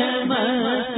رحمت